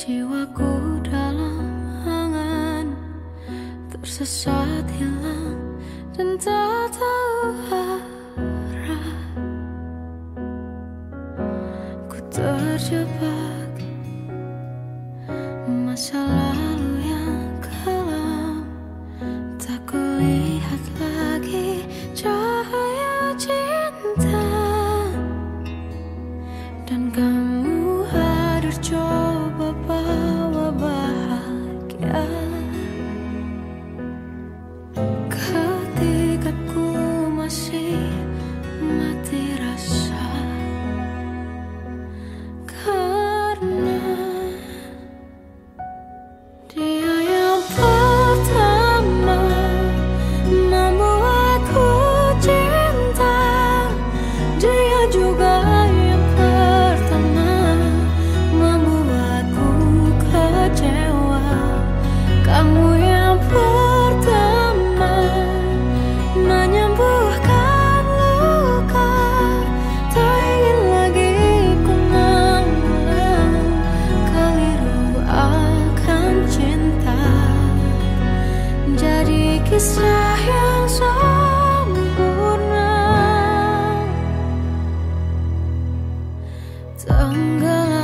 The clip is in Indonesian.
Jiwaku dalam angan Tersesat hilang dan tak tahu arah. Ku terjebak masalah Kisah yang sempurna. Tenggelam